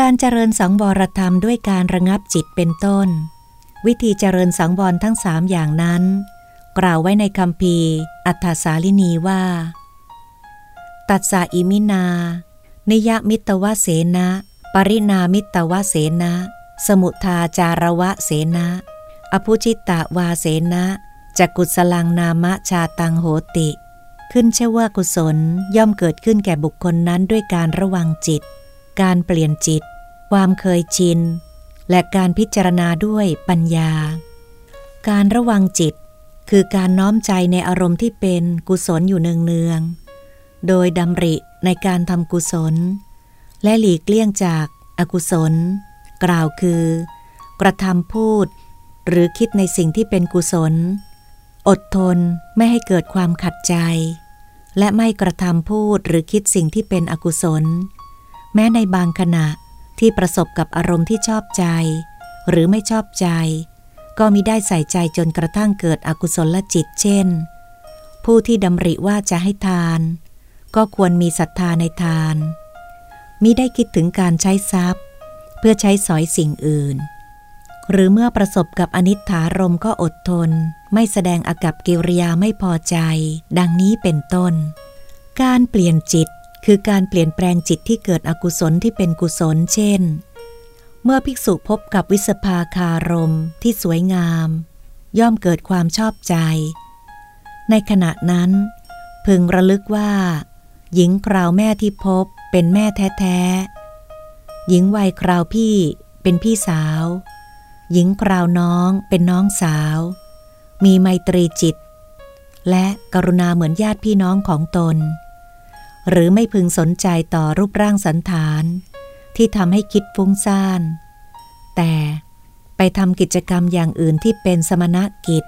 การเจริญสังวรธรรมด้วยการระงับจิตเป็นต้น วิธีเจริญสังวรทั้งสามอย่างนั้น กล่าวไว้ในคำพีอัฏฐสาลินีว่า ตัดสาอิมินา นิยมิตวเสนะ ปรินามิตวเสนะ สมุทาจารวะเสนะ อภุจิตตวาเสนะจักุสลังนามะชาตังโหติ ขึ้นเชื่อว่ากุศลย่อมเกิดขึ้นแก่บุคคลนั้นด้วยการระวังจิต การเปลี่ยนจิต ความเคยชิน และการพิจารณาด้วยปัญญา การระวังจิต คือการน้อมใจในอารมณ์ที่เป็นกุศลอยู่เนืองๆ โดยดำริในการทำกุศล และหลีกเลี่ยงจากอากุศล กล่าวคือ กระทำพูด หรือคิดในสิ่งที่เป็นกุศล อดทนไม่ให้เกิดความขัดใจ และไม่กระทำพูดหรือคิดสิ่งที่เป็นอกุศล แม้ในบางขณะที่ประสบกับอารมณ์ที่ชอบใจ หรือไม่ชอบใจ ก็มิได้ใส่ใจจนกระทั่งเกิดอกุศลจิตเช่น ผู้ที่ดำริว่าจะให้ทาน ก็ควรมีศรัทธาในทานมิได้คิดถึงการใช้ทรัพย์ เพื่อใช้สอยสิ่งอื่น หรือเมื่อประสบกับอนิถารมก็อดทน ไม่แสดงอากับกิริยาไม่พอใจ ดังนี้เป็นต้น การเปลี่ยนจิต คือการเปลี่ยนแปลงจิตที่เกิดอกุศลที่เป็นกุศล เช่น เมื่อภิกษุพบกับวิสภาคารมที่สวยงาม ย่อมเกิดความชอบใจ ในขณะนั้น พึงระลึกว่า หญิงคราวแม่ที่พบเป็นแม่แท้ๆ หญิงวัยคราวพี่เป็นพี่สาว หญิงคราวน้องเป็นน้องสาว มีไมตรีจิต และกรุณาเหมือนญาติพี่น้องของตน หรือไม่พึงสนใจต่อรูปร่างสันฐาน ที่ทำให้คิดฟุ้งซ่าน แต่ไปทำกิจกรรมอย่างอื่นที่เป็นสมณกิจ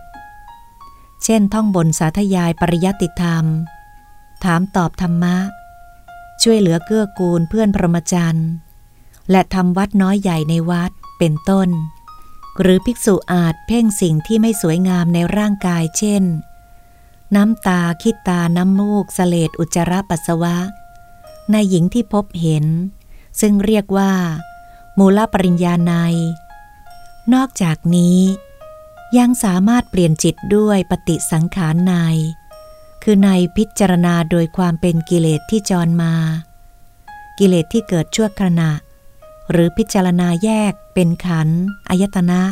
เช่นท่องบนสาธยายปริยติธรรม ถามตอบธรรมะ ช่วยเหลือเกื้อกูลเพื่อนพรหมจรรย์ และทำวัดน้อยใหญ่ในวัดเป็นต้น หรือภิกษุอาจเพ่งสิ่งที่ไม่สวยงามในร่างกายเช่น น้ำตาคิดตาน้ำมูกสเลดอุจจาระปัสสาวะ ในหญิงที่พบเห็น ซึ่งเรียกว่า มูลปริญญาใน นอกจากนี้ ยังสามารถเปลี่ยนจิตด้วยปฏิสังขารใน คือในพิจารณาโดยความเป็นกิเลสที่จรมา กิเลสที่เกิดชั่วขณะ หรือพิจารณาแยกเป็นขันอายตนะ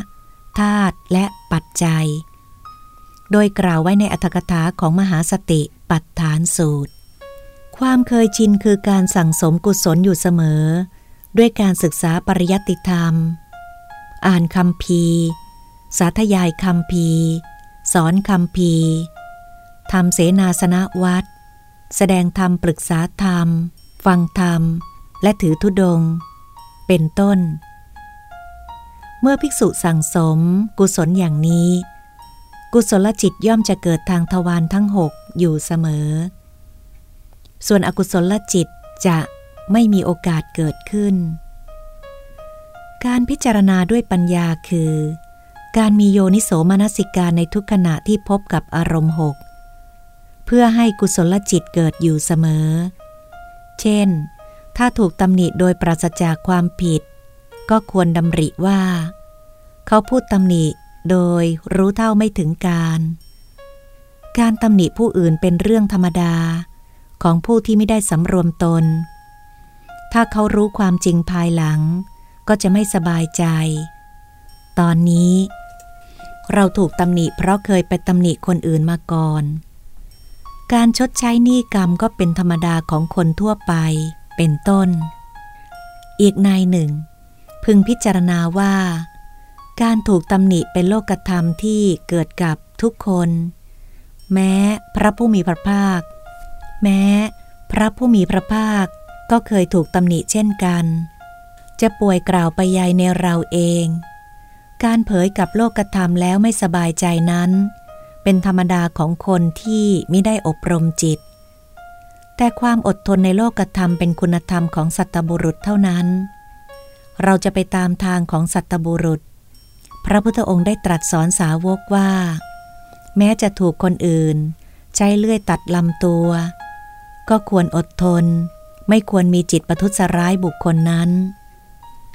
ธาตุและปัจจัย โดยกล่าวไว้ในอัธกถาของมหาสติปัฏฐานสูตร ความเคยชินคือการสั่งสมกุศลอยู่เสมอ ด้วยการศึกษาปริยัติธรรม อ่านคำพีสาธยายคำพีสอนคำพีทำเสนาสนะวัด แสดงธรรมปรึกษาธรรม ฟังธรรม และถือธุดง เป็นต้น เมื่อภิกษุสั่งสมกุศลอย่างนี้ กุศลจิตย่อมจะเกิดทางทวารทั้งหกอยู่เสมอ ส่วนอกุศลจิตจะไม่มีโอกาสเกิดขึ้น การพิจารณาด้วยปัญญาคือ การมีโยนิโสมนสิการในทุกขณะที่พบกับอารมณ์หกเพื่อให้กุศลจิตเกิดอยู่เสมอ เช่น ถ้าถูกตำหนิโดยปราศจากความผิด ก็ควรดำริว่า เขาพูดตำหนิ โดยรู้เท่าไม่ถึงการ การตำหนิผู้อื่นเป็นเรื่องธรรมดาของผู้ที่ไม่ได้สำรวมตน ถ้าเขารู้ความจริงภายหลัง ก็จะไม่สบายใจ ตอนนี้ เราถูกตำหนิเพราะเคยไปตำหนิคนอื่นมาก่อน การชดใช้หนี้กรรมก็เป็นธรรมดาของคนทั่วไป เป็นต้น อีกนายหนึ่ง พึงพิจารณาว่า การถูกตำหนิเป็นโลกธรรมที่เกิดกับทุกคน แม้พระผู้มีพระภาค แม้พระผู้มีพระภาคก็เคยถูกตำหนิเช่นกัน จะป่วยกล่าวไปยายในเราเอง การเผยกับโลกธรรมแล้วไม่สบายใจนั้น เป็นธรรมดาของคนที่ไม่ได้อบรมจิต แต่ความอดทนในโลกธรรมเป็นคุณธรรมของสัตบุรุษเท่านั้น เราจะไปตามทางของสัตบุรุษ พระพุทธองค์ได้ตรัสสอนสาวกว่า แม้จะถูกคนอื่น ใช้เลื่อยตัดลำตัว ก็ควรอดทน ไม่ควรมีจิตประทุษร้ายบุคคลนั้น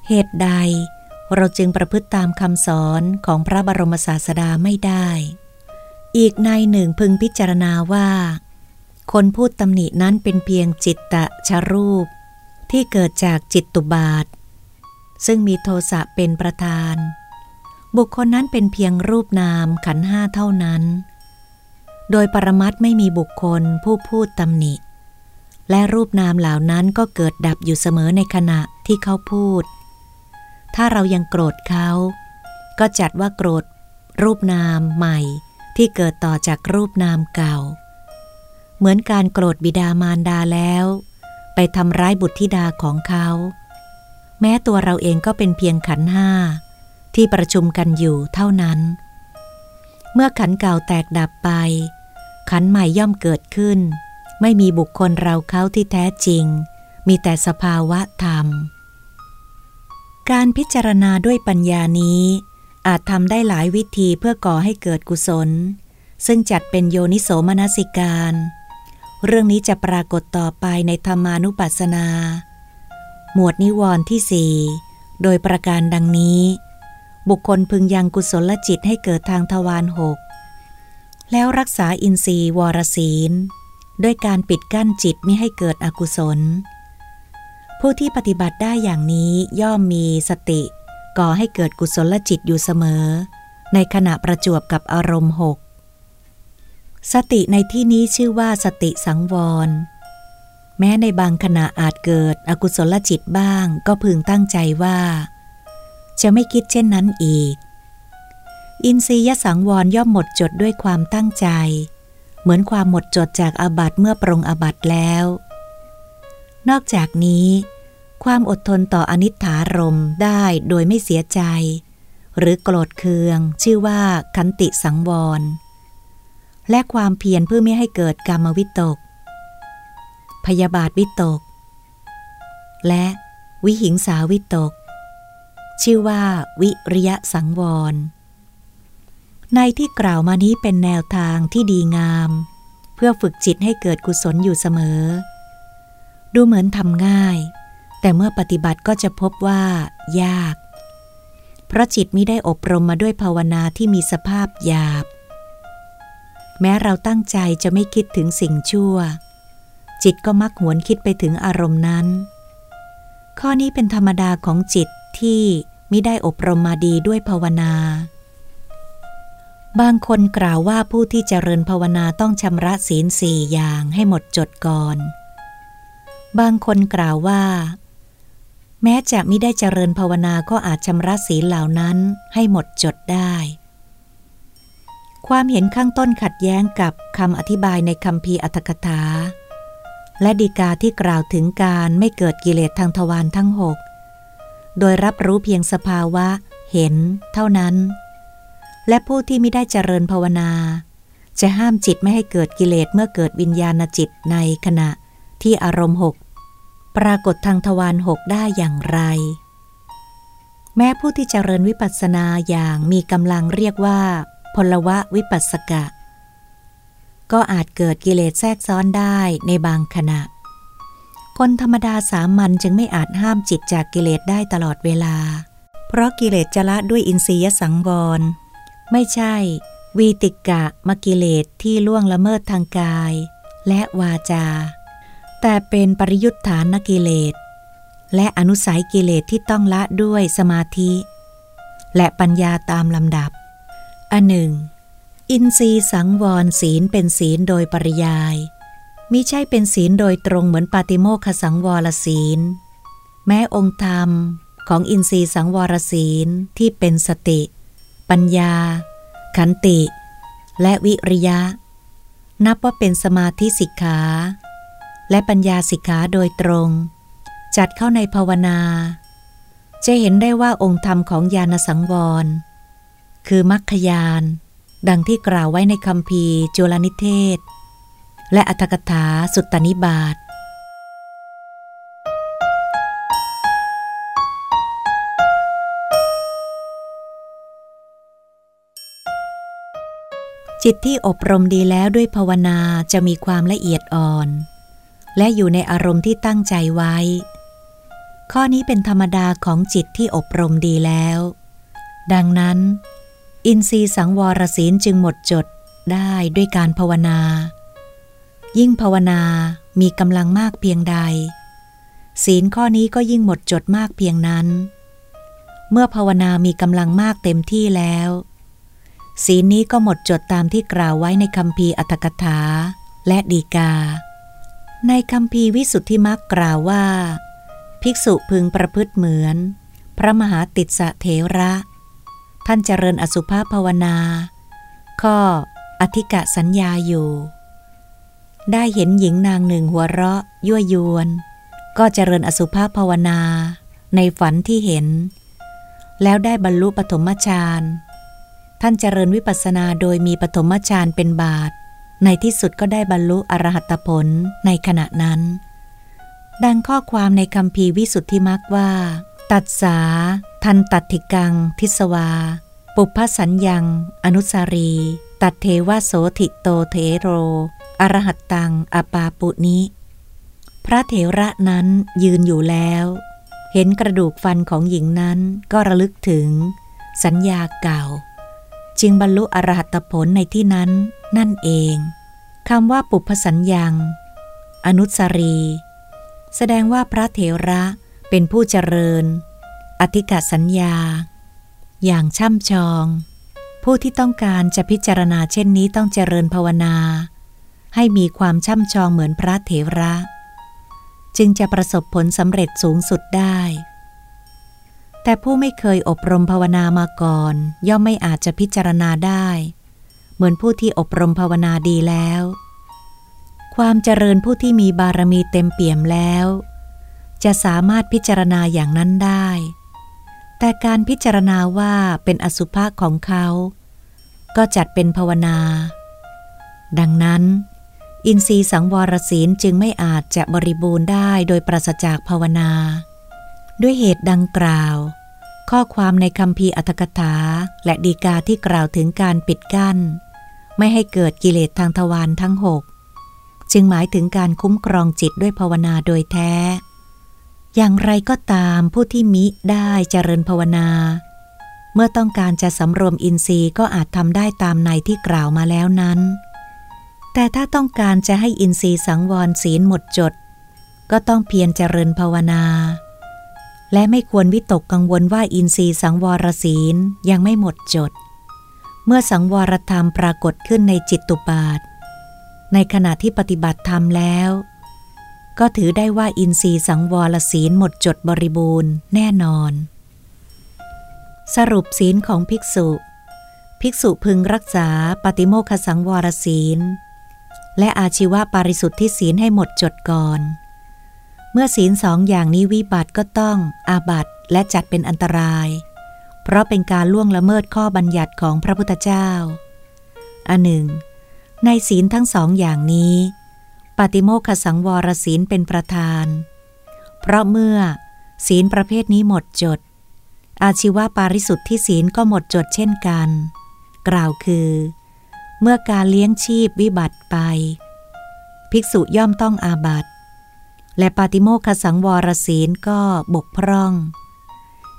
เหตุใดเราจึงประพฤติตามคำสอนของพระบรมศาสดาไม่ได้ อีกในหนึ่งพึงพิจารณาว่า คนพูดตำหนินั้นเป็นเพียงจิตตะชรูป ที่เกิดจากจิตตุบาท ซึ่งมีโทสะเป็นประธาน บุคคลนั้นเป็นเพียงรูปนามขันห้าเท่านั้น โดยปรมัตไม่มีบุคคลผู้พูดตำหนิ และรูปนามเหล่านั้นก็เกิดดับอยู่เสมอในขณะที่เขาพูด ถ้าเรายังโกรธเขา ก็จัดว่าโกรธ รูปนามใหม่ที่เกิดต่อจากรูปนามเก่า เหมือนการโกรธบิดามารดาแล้ว ไปทำร้ายบุตรธิดาของเขา แม้ตัวเราเองก็เป็นเพียงขันห้า ที่ประชุมกันอยู่เท่านั้น เมื่อขันเก่าแตกดับไป ขันใหม่ย่อมเกิดขึ้น ไม่มีบุคคลเราเขาที่แท้จริง มีแต่สภาวะธรรม การพิจารณาด้วยปัญญานี้ อาจทำได้หลายวิธีเพื่อก่อให้เกิดกุศล ซึ่งจัดเป็นโยนิโสมนสิการ เรื่องนี้จะปรากฏต่อไปในธรรมานุปัสสนา หมวดนิวรณ์ที่สี่โดยประการดังนี้ บุคคลพึงยังกุศลจิตให้เกิดทางทวารหก แล้วรักษาอินทรีย์วรศีล ด้วยการปิดกั้นจิตไม่ให้เกิดอกุศล ผู้ที่ปฏิบัติได้อย่างนี้ย่อมมีสติก่อให้เกิดกุศลจิตอยู่เสมอ ในขณะประจวบกับอารมณ์หก สติในที่นี้ชื่อว่าสติสังวร แม้ในบางขณะอาจเกิดอกุศลจิตบ้างก็พึงตั้งใจว่า จะไม่คิดเช่นนั้นอีก อินทรียสังวรย่อมหมดจดด้วยความตั้งใจ เหมือนความหมดจดจากอาบัตเมื่อปรงอาบัตแล้ว นอกจากนี้ ความอดทนต่ออนิถารมได้โดยไม่เสียใจ หรือโกรธเคือง ชื่อว่าคันติสังวร และความเพียรเพื่อไม่ให้เกิดกรรมวิตก พยาบาทวิตก และวิหิงสาวิตก ชื่อว่าวิริยะสังวร ในที่กล่าวมานี้เป็นแนวทางที่ดีงาม เพื่อฝึกจิตให้เกิดกุศลอยู่เสมอ ดูเหมือนทำง่าย แต่เมื่อปฏิบัติก็จะพบว่า ยาก เพราะจิตไม่ได้อบรมมาด้วยภาวนาที่มีสภาพหยาบ แม้เราตั้งใจจะไม่คิดถึงสิ่งชั่ว จิตก็มักหวนคิดไปถึงอารมณ์นั้น ข้อนี้เป็นธรรมดาของจิต ที่ไม่ได้อบรมมาดีด้วยภาวนา บางคนกล่าวว่าผู้ที่เจริญภาวนาต้องชำระศีลสี่อย่างให้หมดจดก่อน บางคนกล่าวว่า แม้จะไม่ได้เจริญภาวนาก็อาจชำระศีลเหล่านั้นให้หมดจดได้ ความเห็นข้างต้นขัดแย้งกับคำอธิบายในคำพีอัตถกถาและดีกาที่กล่าวถึงการไม่เกิดกิเลสทางทวารทั้งหก โดยรับรู้เพียงสภาวะ เห็น เท่านั้น และผู้ที่ไม่ได้เจริญภาวนา จะห้ามจิตไม่ให้เกิดกิเลสเมื่อเกิดวิญญาณจิตในขณะที่อารมณ์หกปรากฏทางทวารหกได้อย่างไร แม้ผู้ที่เจริญวิปัสสนาอย่างมีกำลังเรียกว่า พลวะวิปัสสกะ ก็อาจเกิดกิเลสแทรกซ้อนได้ในบางขณะ คนธรรมดาสามัญจึงไม่อาจห้ามจิตจากกิเลสได้ตลอดเวลา เพราะกิเลสจะละด้วยอินทรียสังวร ไม่ใช่ วีติกะมกิเลสที่ล่วงละเมิดทางกาย และวาจา แต่เป็นปริยุทธานกิเลส และอนุสัยกิเลสที่ต้องละด้วยสมาธิ และปัญญาตามลำดับ อันหนึ่ง อินทรีสังวรศีลเป็นศีลโดยปริยาย มิใช่เป็นศีลโดยตรงเหมือนปาติโมคสังวรศีล แม้องค์ธรรมของอินทรีสังวรศีลที่เป็นสติ ปัญญา ขันติ และวิริยะ นับว่าเป็นสมาธิสิกขา และปัญญาสิกขาโดยตรง จัดเข้าในภาวนา จะเห็นได้ว่าองค์ธรรมของญาณสังวร คือมัคคยาน ดังที่กล่าวไว้ในคำพีจุลนิเทศ และอัตถกถาสุตตนิบาตจิตที่อบรมดีแล้วด้วยภาวนาจะมีความละเอียดอ่อน และอยู่ในอารมณ์ที่ตั้งใจไว้ ข้อนี้เป็นธรรมดาของจิตที่อบรมดีแล้ว ดังนั้น อินทรีย์สังวรศีลจึงหมดจดได้ด้วยการภาวนา ยิ่งภาวนามีกำลังมากเพียงใด ศีลข้อนี้ก็ยิ่งหมดจดมากเพียงนั้น เมื่อภาวนามีกำลังมากเต็มที่แล้ว ศีลนี้ก็หมดจดตามที่กล่าวไว้ในคำพีอัตถกถาและดีกา ในคำพีวิสุทธิมักกล่าวว่า ภิกษุพึงประพฤติเหมือน พระมหาติสเถระ ท่านเจริญอสุภาภาวนา ข้ออธิกะสัญญาอยู่ ได้เห็นหญิงนางหนึ่งหัวเราะ ยั่วยวน ก็เจริญอสุภาพภาวนา ในฝันที่เห็น แล้วได้บรรลุปฐมฌานท่านเจริญวิปัสสนาโดยมีปฐมฌานเป็นบาท ในที่สุดก็ได้บรรลุอรหัตผลในขณะนั้น ดังข้อความในคำพีวิสุทธิมักว่า ตัดสา ทันตัดทิกัง ทิสวา ปุพพสัญญัง อนุสารี ตัดเทวโสถิโตเทโร อรหัตตังอปาปุนิ พระเถระนั้นยืนอยู่แล้ว เห็นกระดูกฟันของหญิงนั้นก็ระลึกถึง สัญญาเก่า จึงบรรลุอรหัตผลในที่นั้นนั่นเองคำว่าปุพสัญญัง อนุสรี แสดงว่าพระเถระเป็นผู้เจริญ อธิกาสัญญา อย่างช่ำชอง ผู้ที่ต้องการจะพิจารณาเช่นนี้ต้องเจริญภาวนา ให้มีความช่ำชองเหมือนพระเถระ จึงจะประสบผลสำเร็จสูงสุดได้ แต่ผู้ไม่เคยอบรมภาวนามาก่อน ย่อมไม่อาจจะพิจารณาได้ เหมือนผู้ที่อบรมภาวนาดีแล้ว ความเจริญผู้ที่มีบารมีเต็มเปี่ยมแล้ว จะสามารถพิจารณาอย่างนั้นได้ แต่การพิจารณาว่าเป็นอสุภะของเขา ก็จัดเป็นภาวนาดังนั้น อินทรีย์สังวรศีลจึงไม่อาจจะบริบูรณ์ได้โดยปราศจากภาวนา ด้วยเหตุดังกล่าว ข้อความในคำพีอัตถกถาและดีกาที่กล่าวถึงการปิดกั้น ไม่ให้เกิดกิเลสทางทวารทั้งหกจึงหมายถึงการคุ้มครองจิตด้วยภาวนาโดยแท้ อย่างไรก็ตามผู้ที่มิได้เจริญภาวนา เมื่อต้องการจะสำรวมอินทรีย์ก็อาจทำได้ตามในที่กล่าวมาแล้วนั้น แต่ถ้าต้องการจะให้อินทรีย์สังวรศีลหมดจด ก็ต้องเพียรเจริญภาวนา และไม่ควรวิตกกังวลว่าอินทรีย์สังวรศีลยังไม่หมดจด เมื่อสังวรธรรมปรากฏขึ้นในจิตตุบาท ในขณะที่ปฏิบัติธรรมแล้ว ก็ถือได้ว่าอินทรีย์สังวรศีลหมดจดบริบูรณ์แน่นอน สรุปศีลของภิกษุ ภิกษุพึงรักษาปฏิโมคสังวรศีล และอาชีวะปริสุทธิศีลให้หมดจดก่อน เมื่อศีลสองอย่างนี้วิบัติก็ต้องอาบัตและจัดเป็นอันตราย เพราะเป็นการล่วงละเมิดข้อบัญญัติของพระพุทธเจ้า อันหนึ่ง ในศีลทั้งสองอย่างนี้ ปฏิโมคสังวรศีลเป็นประธาน เพราะเมื่อศีลประเภทนี้หมดจด อาชีวะปาริสุทธิศีลก็หมดจดเช่นกัน กล่าวคือ เมื่อการเลี้ยงชีพวิบัติไป ภิกษุย่อมต้องอาบัติและปาติโมคสังวรศีลก็บกพร่อง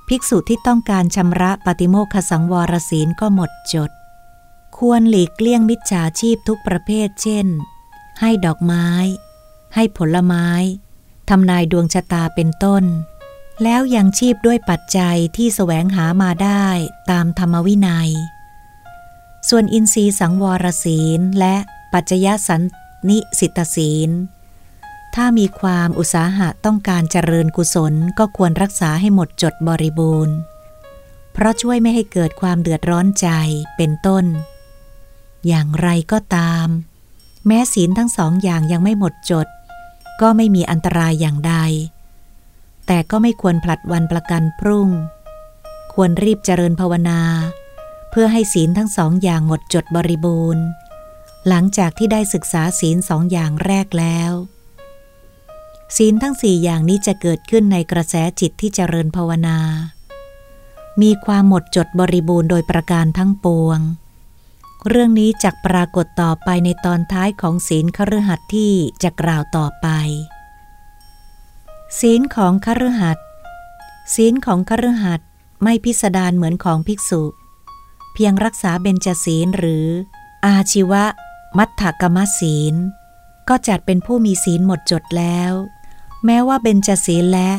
ภิกษุที่ต้องการชำระปาติโมคสังวรศีลก็หมดจด ควรหลีกเลี่ยงมิจฉาชีพทุกประเภทเช่น ให้ดอกไม้ ให้ผลไม้ทำนายดวงชะตาเป็นต้น แล้วยังชีพด้วยปัจจัยที่แสวงหามาได้ตามธรรมวินัย ส่วนอินทรีสังวรศีลและปัจจยสันนิสิตศีล ถ้ามีความอุตสาหะต้องการเจริญกุศลก็ควรรักษาให้หมดจดบริบูรณ์ เพราะช่วยไม่ให้เกิดความเดือดร้อนใจเป็นต้น อย่างไรก็ตาม แม้ศีลทั้งสองอย่างยังไม่หมดจด ก็ไม่มีอันตรายอย่างใด แต่ก็ไม่ควรผลัดวันประกันพรุ่ง ควรรีบเจริญภาวนา พื่อให้ศีลทั้งสองอย่างหมดจดบริบูรณ์ หลังจากที่ได้ศึกษาศีลสองอย่างแรกแล้ว ศีลทั้งสี่อย่างนี้จะเกิดขึ้นในกระแสจิตที่เจริญภาวนา มีความหมดจดบริบูรณ์โดยประการทั้งปวง เรื่องนี้จะปรากฏต่อไปในตอนท้ายของศีลคฤหัสถ์ที่จะกล่าวต่อไป ศีลของคฤหัสถ์ศีลของคฤหัสถ์ไม่พิสดารเหมือนของภิกษุ พียงรักษาเบญจศีลหรือ อาชีวะ มัทธกรรมศีล ก็จัดเป็นผู้มีศีลหมดจดแล้ว แม้ว่าเบญจศีลและ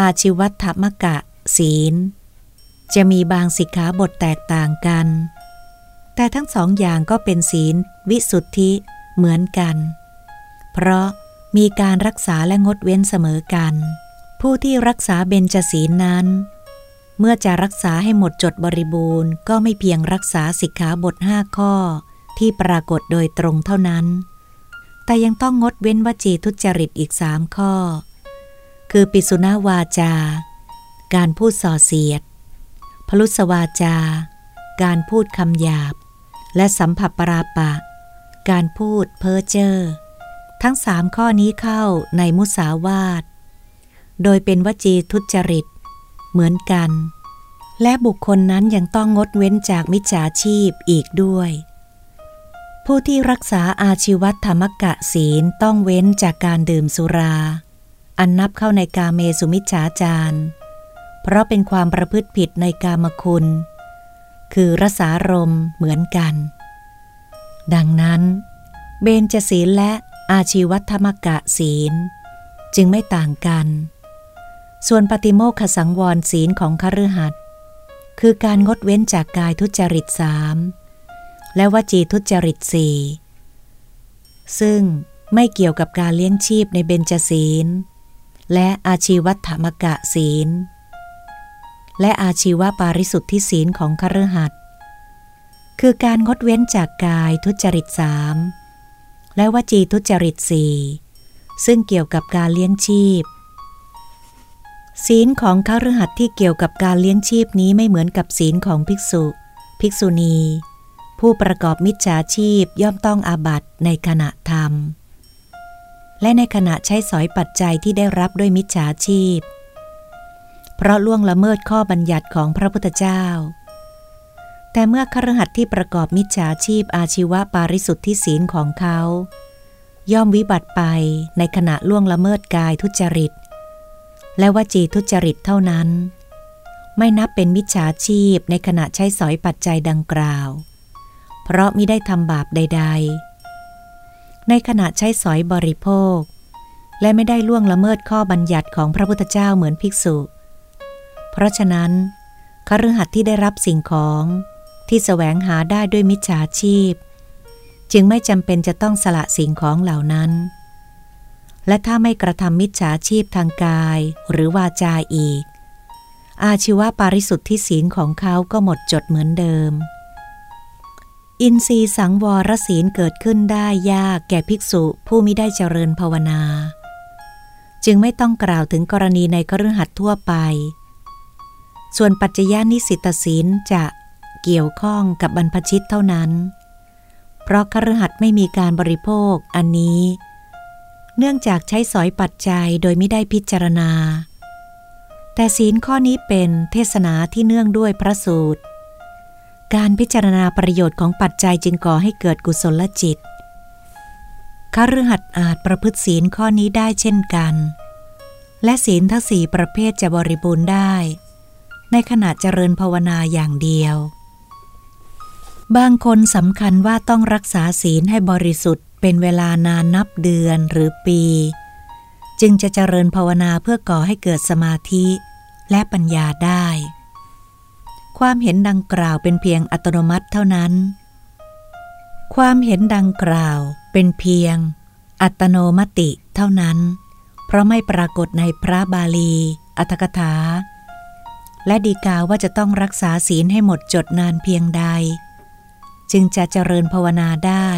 อาชีวัตมกะศีล จะมีบางสิกขาบทแตกต่างกัน แต่ทั้งสองอย่างก็เป็นศีลวิสุทธิเหมือนกัน เพราะมีการรักษาและงดเว้นเสมอกัน ผู้ที่รักษาเบญจศีลนั้น เมื่อจะรักษาให้หมดจดบริบูรณ์ ก็ไม่เพียงรักษาสิกขาบทห้าข้อ ที่ปรากฏโดยตรงเท่านั้น แต่ยังต้องงดเว้นวจีทุจริตอีกสามข้อ คือปิสุนาวาจา การพูดส่อเสียด พลุสวาจา การพูดคำหยาบ และสัมผัสปราปะ การพูดเพ้อเจ้อทั้งสามข้อนี้เข้าในมุสาวาท โดยเป็นวจีทุจริต เหมือนกัน และบุคคลนั้นยังต้องงดเว้นจากมิจฉาชีพอีกด้วย ผู้ที่รักษาอาชีวธรรมกะศีลต้องเว้นจากการดื่มสุรา อันนับเข้าในกาเมสุมิจฉาจาร เพราะเป็นความประพฤติผิดในกามคุณ คือรสารมเหมือนกัน ดังนั้น เบญจศีลและอาชีวธรรมกะศีล จึงไม่ต่างกัน ส่วนปฏิโมคขสังวรศีลของคฤหัสคือการงดเว้นจากกายทุจริตสามและวจีทุจริตสี่ซึ่งไม่เกี่ยวกับการเลี้ยงชีพในเบญจศีล และอาชีวัธรรมกะศีล และอาชีวปาริสุทธิศีลของคฤหัสถ์คือการงดเว้นจากกายทุจริตสามและวจีทุจริตสี่ซึ่งเกี่ยวกับการเลี้ยงชีพ ศีลของคฤหัสถ์ที่เกี่ยวกับการเลี้ยงชีพนี้ไม่เหมือนกับศีลของภิกษุ ภิกษุณี ผู้ประกอบมิจฉาชีพย่อมต้องอาบัตในขณะทำและในขณะใช้สอยปัจจัยที่ได้รับด้วยมิจฉาชีพ เพราะล่วงละเมิดข้อบัญญัติของพระพุทธเจ้า แต่เมื่อครหัสที่ประกอบมิจฉาชีพอาชีวะปาริสุทธิศีลของเขา ย่อมวิบัติไปในขณะล่วงละเมิดกายทุจริต และวจีทุจริตเท่านั้น ไม่นับเป็นมิจฉาชีพในขณะใช้สอยปัจจัยดังกล่าว เพราะมิได้ทำบาปใด ๆ ในขณะใช้สอยบริโภค และไม่ได้ล่วงละเมิดข้อบัญญัติของพระพุทธเจ้าเหมือนภิกษุ เพราะฉะนั้นคฤหัสถ์ที่ได้รับสิ่งของที่แสวงหาได้ด้วยมิจฉาชีพ จึงไม่จำเป็นจะต้องสละสิ่งของเหล่านั้น และถ้าไม่กระทำมิจฉาชีพทางกายหรือวาจาอีก อาชีวะปาริสุทธิศีลของเขาก็หมดจดเหมือนเดิม อินทรีสังวรศีลเกิดขึ้นได้ยากแก่ภิกษุผู้ไม่ได้เจริญภาวนา จึงไม่ต้องกล่าวถึงกรณีในกรหัสทั่วไป ส่วนปัจจญานิสิตศีลจะเกี่ยวข้องกับบรรพชิตเท่านั้น เพราะครหัสไม่มีการบริโภคอันนี้ เนื่องจากใช้สอยปัจจัยโดยไม่ได้พิจารณา แต่ศีลข้อนี้เป็นเทศนาที่เนื่องด้วยพระสูตร การพิจารณาประโยชน์ของปัจจัยจึงก่อให้เกิดกุศลจิตคฤหัสถ์อาจประพฤติศีลข้อนี้ได้เช่นกัน และศีลทั้งสี่ประเภทจะบริบูรณ์ได้ ในขณะเจริญภาวนาอย่างเดียว บางคนสำคัญว่าต้องรักษาศีลให้บริสุทธิ์ เป็นเวลานานนับเดือนหรือปี จึงจะเจริญภาวนาเพื่อก่อให้เกิดสมาธิและปัญญาได้ ความเห็นดังกล่าวเป็นเพียงอัตโนมัติเท่านั้น ความเห็นดังกล่าวเป็นเพียง อัตโนมติเท่านั้น เพราะไม่ปรากฏในพระบาลี อัตถกถา และดีกาว่าจะต้องรักษาศีลให้หมดจดนานเพียงใด จึงจะเจริญภาวนาได้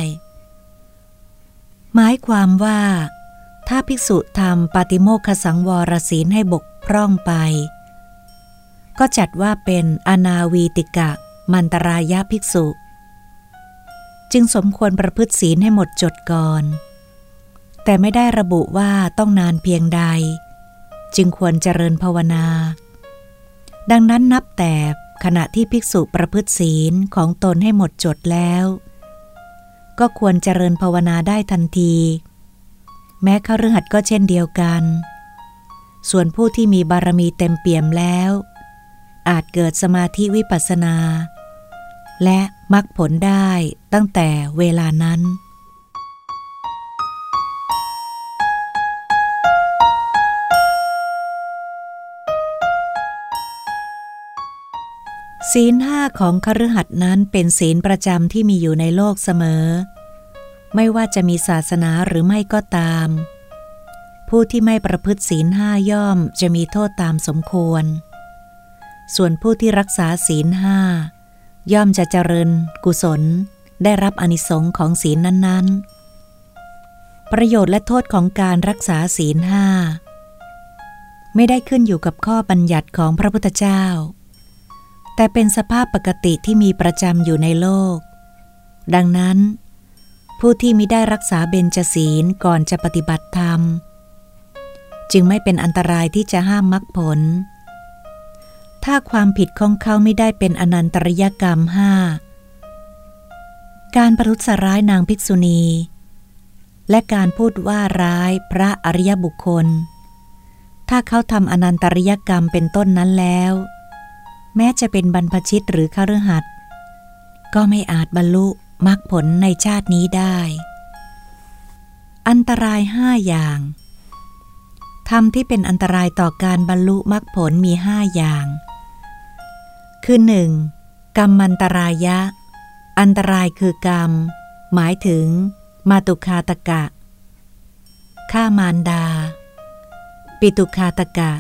หมายความว่า ถ้าภิกษุทำปฏิโมคสังวรศีลให้บกพร่องไป ก็จัดว่าเป็นอนาวีติกะมันตรายะภิกษุ จึงสมควรประพฤติศีลให้หมดจดก่อน แต่ไม่ได้ระบุว่าต้องนานเพียงใด จึงควรเจริญภาวนา ดังนั้นนับแต่ขณะที่ภิกษุประพฤติศีลของตนให้หมดจดแล้ว ก็ควรเจริญภาวนาได้ทันที แม้ขรือหัดก็เช่นเดียวกัน ส่วนผู้ที่มีบารมีเต็มเปี่ยมแล้ว อาจเกิดสมาธิวิปัสสนา และมรรคผลได้ตั้งแต่เวลานั้น ศีลห้าของคฤหัสถ์นั้นเป็นศีลประจำที่มีอยู่ในโลกเสมอ ไม่ว่าจะมีศาสนาหรือไม่ก็ตาม ผู้ที่ไม่ประพฤติศีลห้าย่อมจะมีโทษตามสมควร ส่วนผู้ที่รักษาศีลห้าย่อมจะเจริญ กุศล ได้รับอนิสงค์ของศีลนั้นๆ ประโยชน์และโทษของการรักษาศีลห้าไม่ได้ขึ้นอยู่กับข้อบัญญัติของพระพุทธเจ้า แต่เป็นสภาพปกติที่มีประจำอยู่ในโลก ดังนั้น ผู้ที่มิได้รักษาเบญจศีลก่อนจะปฏิบัติธรรม จึงไม่เป็นอันตรายที่จะห้ามมรรคผล ถ้าความผิดของเขาไม่ได้เป็นอนันตริยกรรมห้าการประทุษร้ายนางภิกษุณี และการพูดว่าร้ายพระอริยบุคคล ถ้าเขาทำอนันตริยกรรมเป็นต้นนั้นแล้ว แม้จะเป็นบรรพชิตหรือคฤหัสถ์ก็ไม่อาจบรรลุมรรคผลในชาตินี้ได้ อันตรายห้าอย่างธรรมที่เป็นอันตรายต่อการบรรลุมรรคผลมีห้าอย่าง คือหนึ่งกรรมันตรายะ อันตรายคือกรรม หมายถึง มาตุคาตกะฆ่ามารดา ปิตุคาตกะ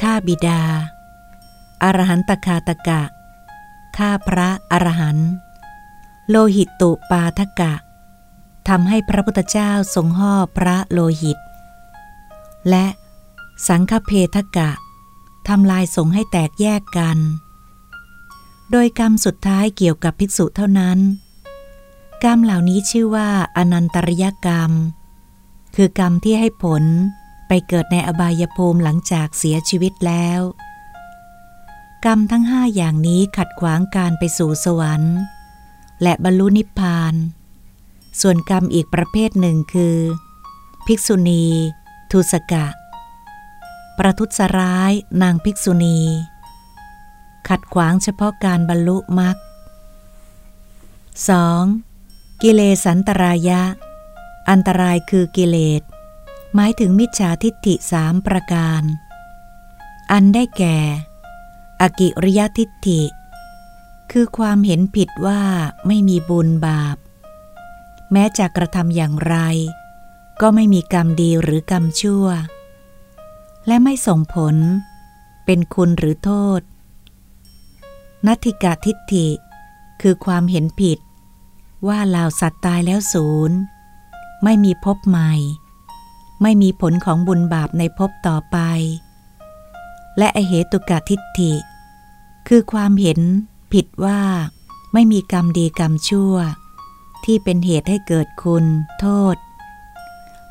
ฆ่าบิดา อรหันตคาตกะ ฆ่าพระอรหันต์โลหิตตุปาทกะทำให้พระพุทธเจ้าทรงห่อพระโลหิต และสังฆเพทกะทำลายสงให้แตกแยกกัน โดยกรรมสุดท้ายเกี่ยวกับภิกษุเท่านั้น กรรมเหล่านี้ชื่อว่าอนันตริยกรรม คือกรรมที่ให้ผลไปเกิดในอบายภูมิหลังจากเสียชีวิตแล้ว กรรมทั้งห้าอย่างนี้ขัดขวางการไปสู่สวรรค์ และบรรลุนิพพาน ส่วนกรรมอีกประเภทหนึ่งคือ ภิกษุณี ทุสกะ ประทุษร้ายนางภิกษุณี ขัดขวางเฉพาะการบรรลุมรรค 2. กิเลสันตรายะ อันตรายคือกิเลส หมายถึงมิจฉาทิฏฐิสามประการ อันได้แก่ อกิริยทิฏฐิ คือความเห็นผิดว่าไม่มีบุญบาป แม้จะกระทำอย่างไร ก็ไม่มีกรรมดีหรือกรรมชั่ว และไม่ส่งผล เป็นคุณหรือโทษ นัตถิกาทิฏฐิ คือความเห็นผิด ว่าเหล่าสัตว์ตายแล้วศูนย์ไม่มีพบใหม่ ไม่มีผลของบุญบาปในพบต่อไป และอเหตุกะทิฏฐิ คือความเห็นผิดว่าไม่มีกรรมดีกรรมชั่ว ที่เป็นเหตุให้เกิดคุณ โทษ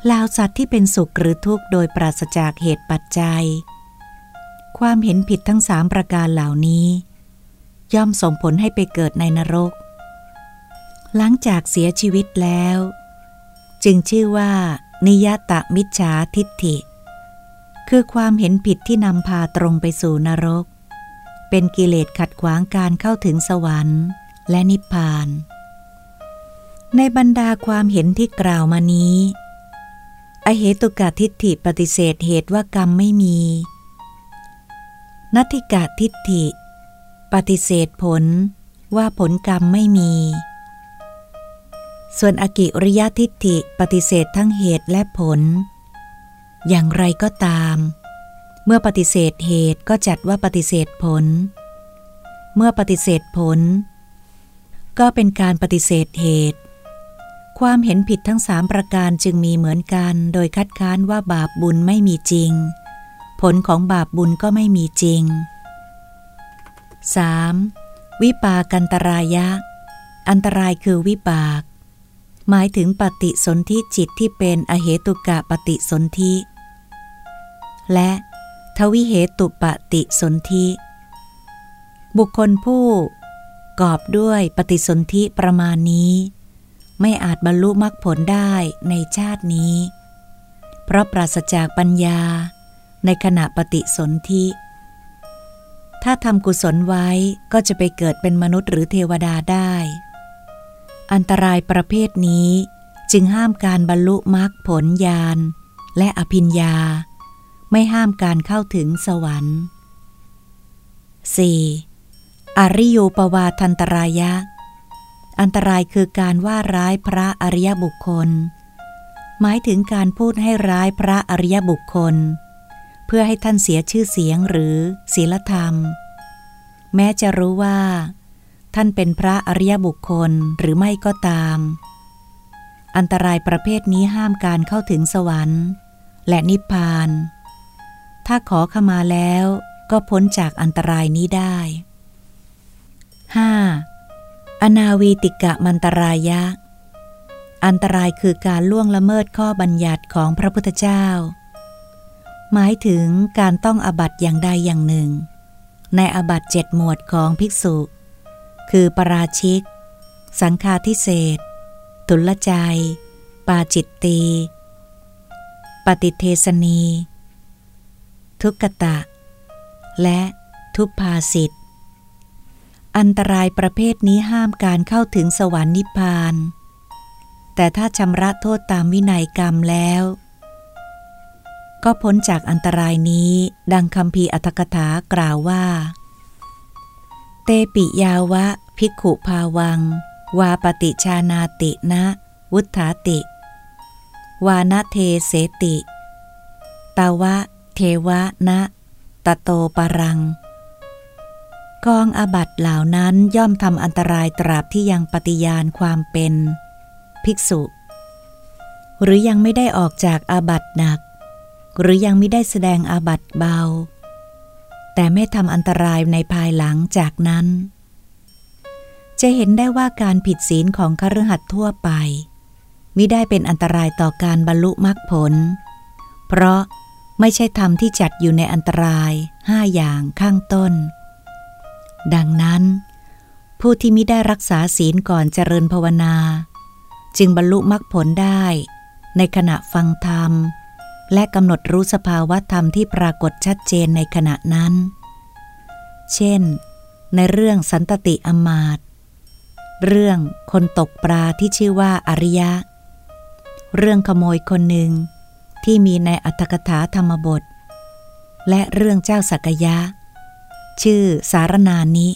ลาวสัตว์ที่เป็นสุขหรือทุกข์โดยปราศจากเหตุปัจจัย ความเห็นผิดทั้งสามประการเหล่านี้ ย่อมส่งผลให้ไปเกิดในนรก หลังจากเสียชีวิตแล้ว จึงชื่อว่า นิยตมิจฉาทิฏฐิ คือความเห็นผิดที่นำพาตรงไปสู่นรก เป็นกิเลสขัดขวางการเข้าถึงสวรรค์และนิพพาน ในบรรดาความเห็นที่กล่าวมานี้ อเหตุกะทิฏฐิปฏิเสธเหตุว่ากรรมไม่มี นัตถิกะทิฏฐิ ปฏิเสธผลว่าผลกรรมไม่มี ส่วนอกิริยทิฏฐิปฏิเสธทั้งเหตุและผล อย่างไรก็ตาม เมื่อปฏิเสธเหตุก็จัดว่าปฏิเสธผล เมื่อปฏิเสธผล ก็เป็นการปฏิเสธเหตุ ความเห็นผิดทั้งสามประการจึงมีเหมือนกัน โดยคัดค้านว่าบาปบุญไม่มีจริง ผลของบาปบุญก็ไม่มีจริง 3. วิปากันตรายะ อันตรายคือวิบาก หมายถึงปฏิสนธิจิตที่เป็นอเหตุกะปฏิสนธิ และทวิเหตุปฏิสนธิ บุคคลผู้กอบด้วยปฏิสนธิประมาณนี้ ไม่อาจบรรลุมรรคผลได้ในชาตินี้ เพราะปราศจากปัญญาในขณะปฏิสนธิ ถ้าทำกุศลไว้ก็จะไปเกิดเป็นมนุษย์หรือเทวดาได้ อันตรายประเภทนี้จึงห้ามการบรรลุมรรคผลญาณและอภิญญา ไม่ห้ามการเข้าถึงสวรรค์ 4. อริยูปวาทันตรายะ อันตรายคือการว่าร้ายพระอริยบุคคล หมายถึงการพูดให้ร้ายพระอริยบุคคล เพื่อให้ท่านเสียชื่อเสียงหรือศีลธรรม แม้จะรู้ว่า ท่านเป็นพระอริยบุคคลหรือไม่ก็ตาม อันตรายประเภทนี้ห้ามการเข้าถึงสวรรค์ และนิพพาน ถ้าขอขมาแล้วก็พ้นจากอันตรายนี้ได้ 5. อนาวีติกะมันตรายะ อันตรายคือการล่วงละเมิดข้อบัญญัติของพระพุทธเจ้า หมายถึงการต้องอบัตอย่างใดอย่างหนึ่ง ในอบัตเจ็ดหมวดของภิกษุ คือปราชิก สังฆาทิเศษทุลใจ ปาจิตตี ปฏิเทสนี ทุกตะ และทุพภาสิทธอันตรายประเภทนี้ห้ามการเข้าถึงสวรรค์นิพพาน แต่ถ้าชำระโทษตามวินัยกรรมแล้ว ก็พ้นจากอันตรายนี้ดังคำพีอัตถกถากล่าวว่า เตปิยาวะ ภิกขุภาวัง วาปฏิชานาตินะ วุฒาติ วานะเทเสติ ตาวะ เทวะนะตโตปรัง กองอาบัตเหล่านั้นย่อมทำอันตรายตราบที่ยังปฏิญาณความเป็น ภิกษุ หรือยังไม่ได้ออกจากอาบัตหนัก หรือยังไม่ได้แสดงอาบัตเบา แต่ไม่ทำอันตรายในภายหลังจากนั้น จะเห็นได้ว่าการผิดศีลของคฤหัสถ์ทั่วไปมิได้เป็นอันตรายต่อการบรรลุมรรคผล เพราะไม่ใช่ธรรมที่จัดอยู่ในอันตรายห้าอย่างข้างต้น ดังนั้น ผู้ที่มิได้รักษาศีลก่อนเจริญภาวนา จึงบรรลุมรรคผลได้ ในขณะฟังธรรม และกำหนดรู้สภาวะธรรมที่ปรากฏชัดเจนในขณะนั้น เช่น ในเรื่องสันตติอมาต เรื่องคนตกปลาที่ชื่อว่าอริยะ เรื่องขโมยคนหนึ่งที่มีในอัตถกถาธรรมบท และเรื่องเจ้าสักยะ ชื่อสารนานิ